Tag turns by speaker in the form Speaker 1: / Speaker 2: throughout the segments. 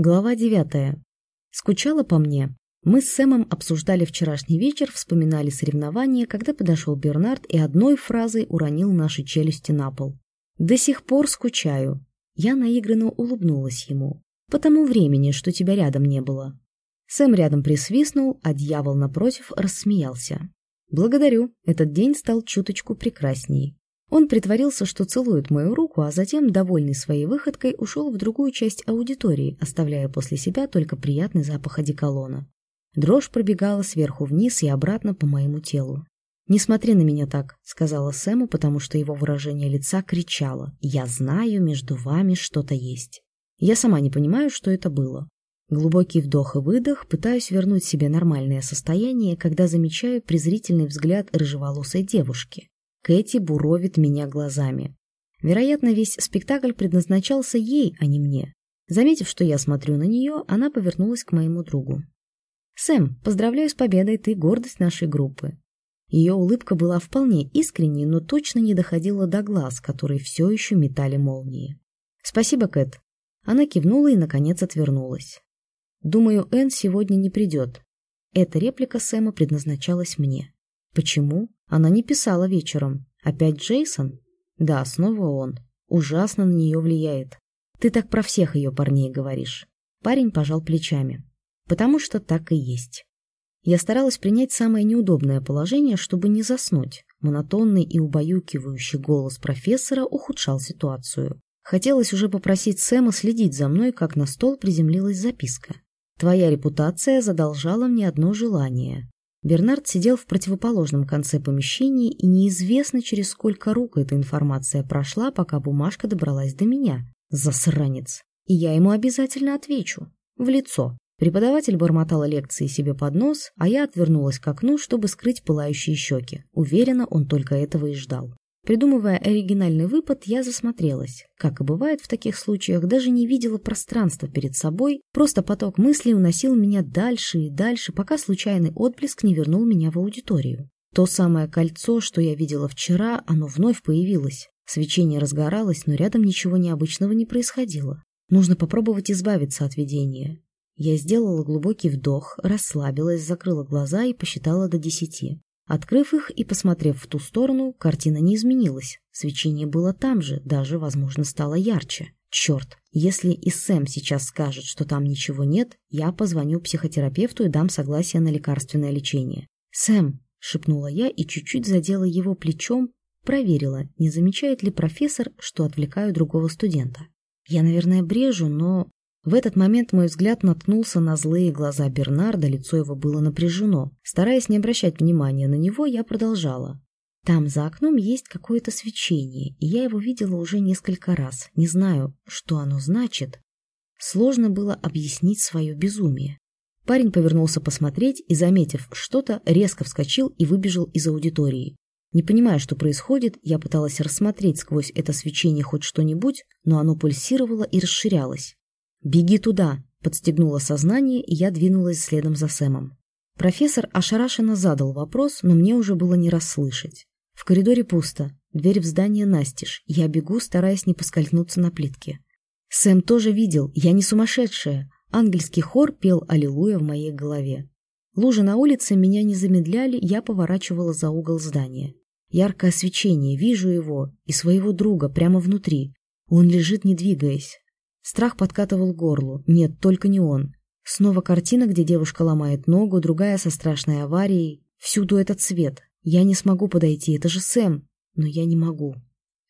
Speaker 1: Глава девятая. Скучала по мне. Мы с Сэмом обсуждали вчерашний вечер, вспоминали соревнования, когда подошел Бернард и одной фразой уронил наши челюсти на пол. «До сих пор скучаю». Я наигранно улыбнулась ему. «По тому времени, что тебя рядом не было». Сэм рядом присвистнул, а дьявол напротив рассмеялся. «Благодарю, этот день стал чуточку прекрасней». Он притворился, что целует мою руку, а затем, довольный своей выходкой, ушел в другую часть аудитории, оставляя после себя только приятный запах одеколона. Дрожь пробегала сверху вниз и обратно по моему телу. «Не смотри на меня так», — сказала Сэму, потому что его выражение лица кричало. «Я знаю, между вами что-то есть». Я сама не понимаю, что это было. Глубокий вдох и выдох, пытаюсь вернуть себе нормальное состояние, когда замечаю презрительный взгляд рыжеволосой девушки. Кэти буровит меня глазами. Вероятно, весь спектакль предназначался ей, а не мне. Заметив, что я смотрю на нее, она повернулась к моему другу. «Сэм, поздравляю с победой, ты гордость нашей группы». Ее улыбка была вполне искренней, но точно не доходила до глаз, которые все еще метали молнии. «Спасибо, Кэт». Она кивнула и, наконец, отвернулась. Думаю, Энн сегодня не придет. Эта реплика Сэма предназначалась мне. Почему? Она не писала вечером. Опять Джейсон? Да, снова он. Ужасно на нее влияет. Ты так про всех ее парней говоришь. Парень пожал плечами. Потому что так и есть. Я старалась принять самое неудобное положение, чтобы не заснуть. Монотонный и убаюкивающий голос профессора ухудшал ситуацию. Хотелось уже попросить Сэма следить за мной, как на стол приземлилась записка. Твоя репутация задолжала мне одно желание. Бернард сидел в противоположном конце помещения, и неизвестно, через сколько рук эта информация прошла, пока бумажка добралась до меня. Засранец. И я ему обязательно отвечу. В лицо. Преподаватель бормотала лекции себе под нос, а я отвернулась к окну, чтобы скрыть пылающие щеки. Уверена, он только этого и ждал. Придумывая оригинальный выпад, я засмотрелась. Как и бывает в таких случаях, даже не видела пространства перед собой, просто поток мыслей уносил меня дальше и дальше, пока случайный отблеск не вернул меня в аудиторию. То самое кольцо, что я видела вчера, оно вновь появилось. Свечение разгоралось, но рядом ничего необычного не происходило. Нужно попробовать избавиться от видения. Я сделала глубокий вдох, расслабилась, закрыла глаза и посчитала до десяти. Открыв их и посмотрев в ту сторону, картина не изменилась. Свечение было там же, даже, возможно, стало ярче. Черт, если и Сэм сейчас скажет, что там ничего нет, я позвоню психотерапевту и дам согласие на лекарственное лечение. «Сэм», — шепнула я и чуть-чуть задела его плечом, проверила, не замечает ли профессор, что отвлекаю другого студента. Я, наверное, брежу, но в этот момент мой взгляд наткнулся на злые глаза Бернарда, лицо его было напряжено. Стараясь не обращать внимания на него, я продолжала. Там за окном есть какое-то свечение, и я его видела уже несколько раз. Не знаю, что оно значит. Сложно было объяснить свое безумие. Парень повернулся посмотреть и, заметив что-то, резко вскочил и выбежал из аудитории. Не понимая, что происходит, я пыталась рассмотреть сквозь это свечение хоть что-нибудь, но оно пульсировало и расширялось. «Беги туда!» — подстегнуло сознание, и я двинулась следом за Сэмом. Профессор ошарашенно задал вопрос, но мне уже было не расслышать. В коридоре пусто, дверь в здание настежь, я бегу, стараясь не поскользнуться на плитке. Сэм тоже видел, я не сумасшедшая. Ангельский хор пел «Аллилуйя» в моей голове. Лужи на улице меня не замедляли, я поворачивала за угол здания. Яркое свечение, вижу его и своего друга прямо внутри. Он лежит, не двигаясь. Страх подкатывал горлу. Нет, только не он. Снова картина, где девушка ломает ногу, другая со страшной аварией. Всюду этот свет. Я не смогу подойти, это же Сэм. Но я не могу.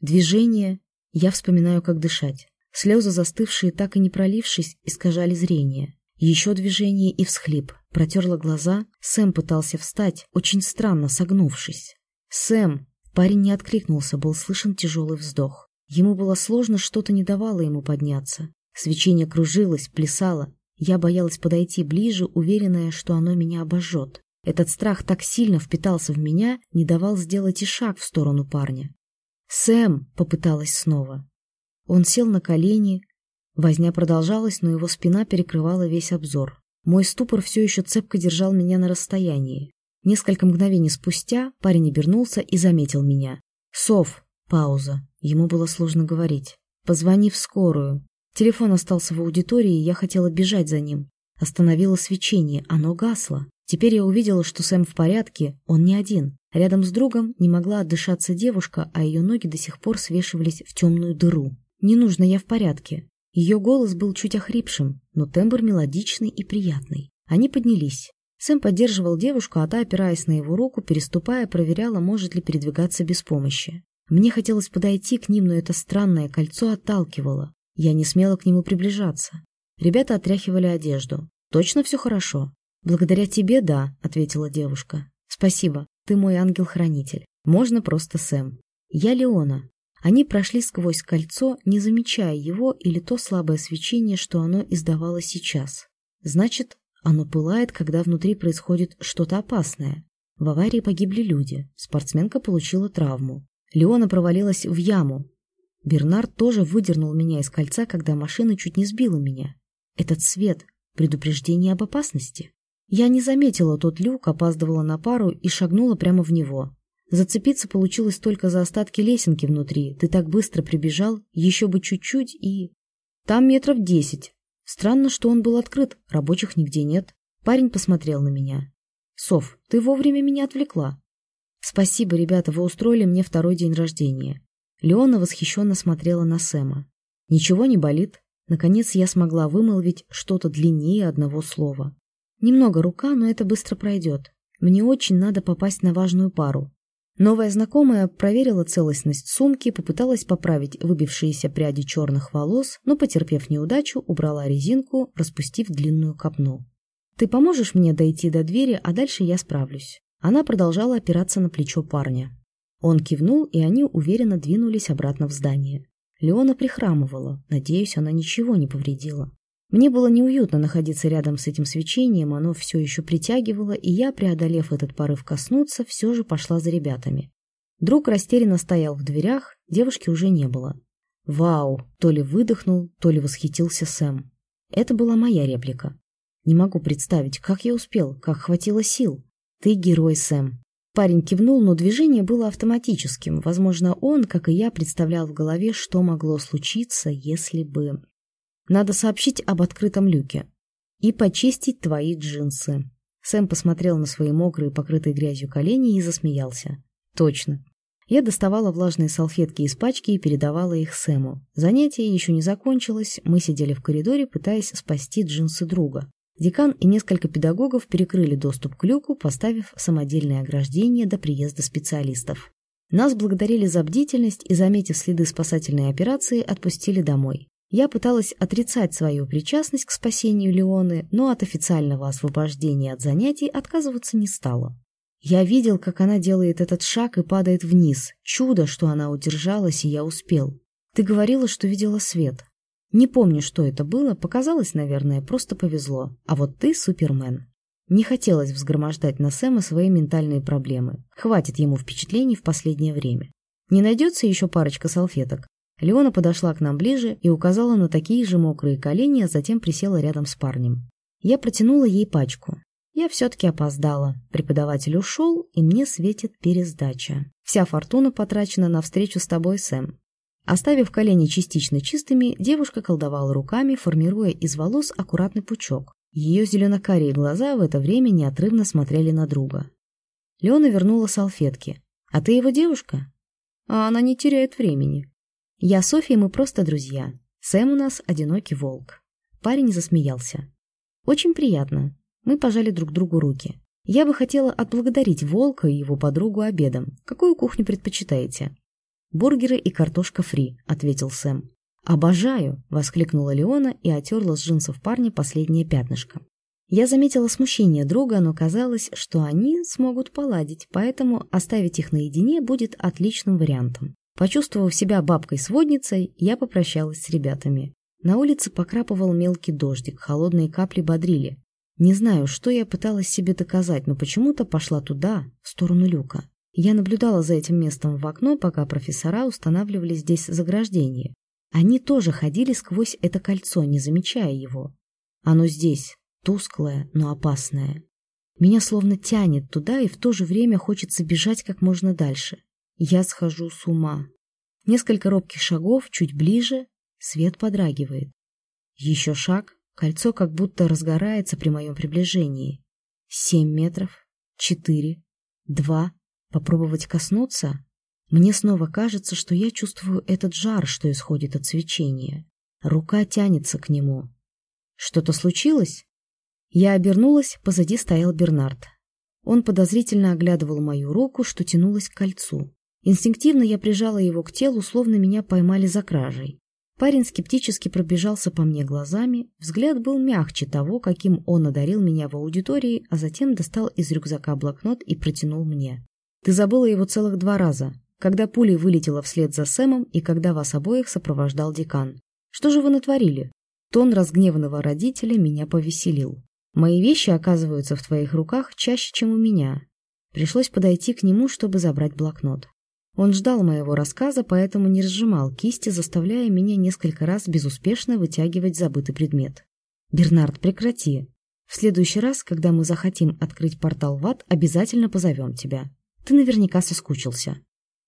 Speaker 1: Движение. Я вспоминаю, как дышать. Слезы, застывшие, так и не пролившись, искажали зрение. Еще движение и всхлип. Протерла глаза. Сэм пытался встать, очень странно, согнувшись. «Сэм!» Парень не откликнулся, был слышен тяжелый вздох. Ему было сложно, что-то не давало ему подняться. Свечение кружилось, плясало. Я боялась подойти ближе, уверенная, что оно меня обожжет. Этот страх так сильно впитался в меня, не давал сделать и шаг в сторону парня. «Сэм!» — попыталась снова. Он сел на колени. Возня продолжалась, но его спина перекрывала весь обзор. Мой ступор все еще цепко держал меня на расстоянии. Несколько мгновений спустя парень обернулся и заметил меня. «Сов!» — пауза. Ему было сложно говорить. «Позвони в скорую». Телефон остался в аудитории, я хотела бежать за ним. Остановило свечение, оно гасло. Теперь я увидела, что Сэм в порядке, он не один. Рядом с другом не могла отдышаться девушка, а ее ноги до сих пор свешивались в темную дыру. «Не нужно, я в порядке». Ее голос был чуть охрипшим, но тембр мелодичный и приятный. Они поднялись. Сэм поддерживал девушку, а та, опираясь на его руку, переступая, проверяла, может ли передвигаться без помощи. Мне хотелось подойти к ним, но это странное кольцо отталкивало. Я не смела к нему приближаться. Ребята отряхивали одежду. «Точно все хорошо?» «Благодаря тебе, да», — ответила девушка. «Спасибо, ты мой ангел-хранитель. Можно просто Сэм. Я Леона». Они прошли сквозь кольцо, не замечая его или то слабое свечение, что оно издавало сейчас. Значит, оно пылает, когда внутри происходит что-то опасное. В аварии погибли люди. Спортсменка получила травму. Леона провалилась в яму. Бернард тоже выдернул меня из кольца, когда машина чуть не сбила меня. Этот свет — предупреждение об опасности. Я не заметила тот люк, опаздывала на пару и шагнула прямо в него. Зацепиться получилось только за остатки лесенки внутри. Ты так быстро прибежал, еще бы чуть-чуть и... Там метров десять. Странно, что он был открыт, рабочих нигде нет. Парень посмотрел на меня. «Сов, ты вовремя меня отвлекла». «Спасибо, ребята, вы устроили мне второй день рождения». Леона восхищенно смотрела на Сэма. «Ничего не болит?» Наконец я смогла вымолвить что-то длиннее одного слова. Немного рука, но это быстро пройдет. Мне очень надо попасть на важную пару. Новая знакомая проверила целостность сумки, попыталась поправить выбившиеся пряди черных волос, но, потерпев неудачу, убрала резинку, распустив длинную копну. «Ты поможешь мне дойти до двери, а дальше я справлюсь». Она продолжала опираться на плечо парня. Он кивнул, и они уверенно двинулись обратно в здание. Леона прихрамывала, надеюсь, она ничего не повредила. Мне было неуютно находиться рядом с этим свечением, оно все еще притягивало, и я, преодолев этот порыв коснуться, все же пошла за ребятами. Друг растерянно стоял в дверях, девушки уже не было. «Вау!» — то ли выдохнул, то ли восхитился Сэм. Это была моя реплика. Не могу представить, как я успел, как хватило сил. Ты герой, Сэм. Парень кивнул, но движение было автоматическим. Возможно, он, как и я, представлял в голове, что могло случиться, если бы... Надо сообщить об открытом люке. И почистить твои джинсы. Сэм посмотрел на свои мокрые, покрытые грязью колени и засмеялся. Точно. Я доставала влажные салфетки из пачки и передавала их Сэму. Занятие еще не закончилось, мы сидели в коридоре, пытаясь спасти джинсы друга. Декан и несколько педагогов перекрыли доступ к люку, поставив самодельное ограждение до приезда специалистов. Нас благодарили за бдительность и, заметив следы спасательной операции, отпустили домой. Я пыталась отрицать свою причастность к спасению Леоны, но от официального освобождения от занятий отказываться не стала. Я видел, как она делает этот шаг и падает вниз. Чудо, что она удержалась, и я успел. Ты говорила, что видела свет. Не помню, что это было, показалось, наверное, просто повезло. А вот ты супермен. Не хотелось взгромождать на Сэма свои ментальные проблемы. Хватит ему впечатлений в последнее время. Не найдется еще парочка салфеток? Леона подошла к нам ближе и указала на такие же мокрые колени, а затем присела рядом с парнем. Я протянула ей пачку. Я все-таки опоздала. Преподаватель ушел, и мне светит пересдача. Вся фортуна потрачена на встречу с тобой, Сэм. Оставив колени частично чистыми, девушка колдовала руками, формируя из волос аккуратный пучок. Ее зеленокарие глаза в это время неотрывно смотрели на друга. Леона вернула салфетки. «А ты его девушка?» «А она не теряет времени», я Софья, мы просто друзья. Сэм у нас одинокий волк. Парень засмеялся. Очень приятно. Мы пожали друг другу руки. Я бы хотела отблагодарить волка и его подругу обедом. Какую кухню предпочитаете? Бургеры и картошка фри, ответил Сэм. «Обожаю!» — воскликнула Леона и отерла с джинсов парня последнее пятнышко. Я заметила смущение друга, но казалось, что они смогут поладить, поэтому оставить их наедине будет отличным вариантом. Почувствовав себя бабкой-сводницей, я попрощалась с ребятами. На улице покрапывал мелкий дождик, холодные капли бодрили. Не знаю, что я пыталась себе доказать, но почему-то пошла туда, в сторону люка. Я наблюдала за этим местом в окно, пока профессора устанавливали здесь заграждение. Они тоже ходили сквозь это кольцо, не замечая его. Оно здесь, тусклое, но опасное. Меня словно тянет туда, и в то же время хочется бежать как можно дальше. Я схожу с ума. Несколько робких шагов, чуть ближе, свет подрагивает. Еще шаг, кольцо как будто разгорается при моем приближении. Семь метров, четыре, два. Попробовать коснуться? Мне снова кажется, что я чувствую этот жар, что исходит от свечения. Рука тянется к нему. Что-то случилось? Я обернулась, позади стоял Бернард. Он подозрительно оглядывал мою руку, что тянулась к кольцу. Инстинктивно я прижала его к телу, словно меня поймали за кражей. Парень скептически пробежался по мне глазами, взгляд был мягче того, каким он одарил меня в аудитории, а затем достал из рюкзака блокнот и протянул мне. «Ты забыла его целых два раза, когда пуля вылетела вслед за Сэмом и когда вас обоих сопровождал декан. Что же вы натворили?» Тон разгневанного родителя меня повеселил. Мои вещи оказываются в твоих руках чаще, чем у меня. Пришлось подойти к нему, чтобы забрать блокнот. Он ждал моего рассказа, поэтому не разжимал кисти, заставляя меня несколько раз безуспешно вытягивать забытый предмет. «Бернард, прекрати. В следующий раз, когда мы захотим открыть портал в ад, обязательно позовем тебя. Ты наверняка соскучился».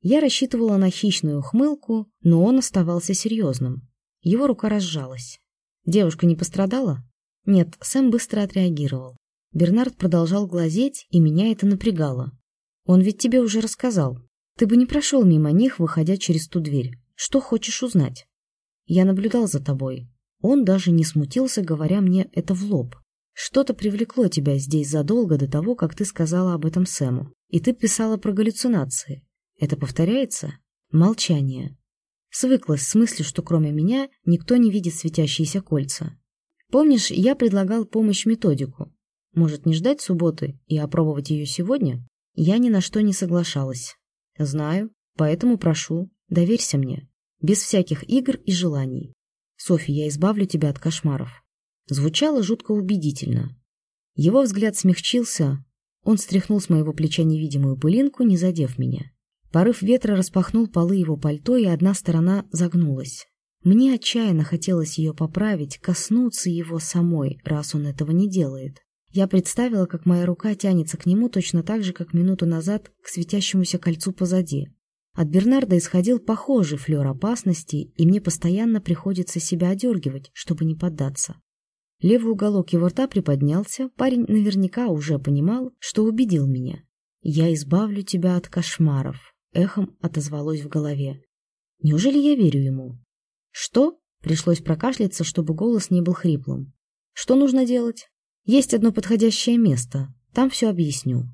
Speaker 1: Я рассчитывала на хищную ухмылку, но он оставался серьезным. Его рука разжалась. «Девушка не пострадала?» Нет, Сэм быстро отреагировал. Бернард продолжал глазеть, и меня это напрягало. Он ведь тебе уже рассказал. Ты бы не прошел мимо них, выходя через ту дверь. Что хочешь узнать? Я наблюдал за тобой. Он даже не смутился, говоря мне это в лоб. Что-то привлекло тебя здесь задолго до того, как ты сказала об этом Сэму. И ты писала про галлюцинации. Это повторяется? Молчание. Свыклась с мыслью, что кроме меня никто не видит светящиеся кольца. Помнишь, я предлагал помощь-методику? Может, не ждать субботы и опробовать ее сегодня? Я ни на что не соглашалась. Знаю, поэтому прошу, доверься мне. Без всяких игр и желаний. Софья, я избавлю тебя от кошмаров. Звучало жутко убедительно. Его взгляд смягчился. Он стряхнул с моего плеча невидимую пылинку, не задев меня. Порыв ветра распахнул полы его пальто, и одна сторона загнулась. Мне отчаянно хотелось ее поправить, коснуться его самой, раз он этого не делает. Я представила, как моя рука тянется к нему точно так же, как минуту назад к светящемуся кольцу позади. От Бернарда исходил похожий флер опасности, и мне постоянно приходится себя одергивать, чтобы не поддаться. Левый уголок его рта приподнялся, парень наверняка уже понимал, что убедил меня. «Я избавлю тебя от кошмаров», — эхом отозвалось в голове. Неужели я верю ему? «Что?» — пришлось прокашляться, чтобы голос не был хриплым. «Что нужно делать?» «Есть одно подходящее место. Там все объясню.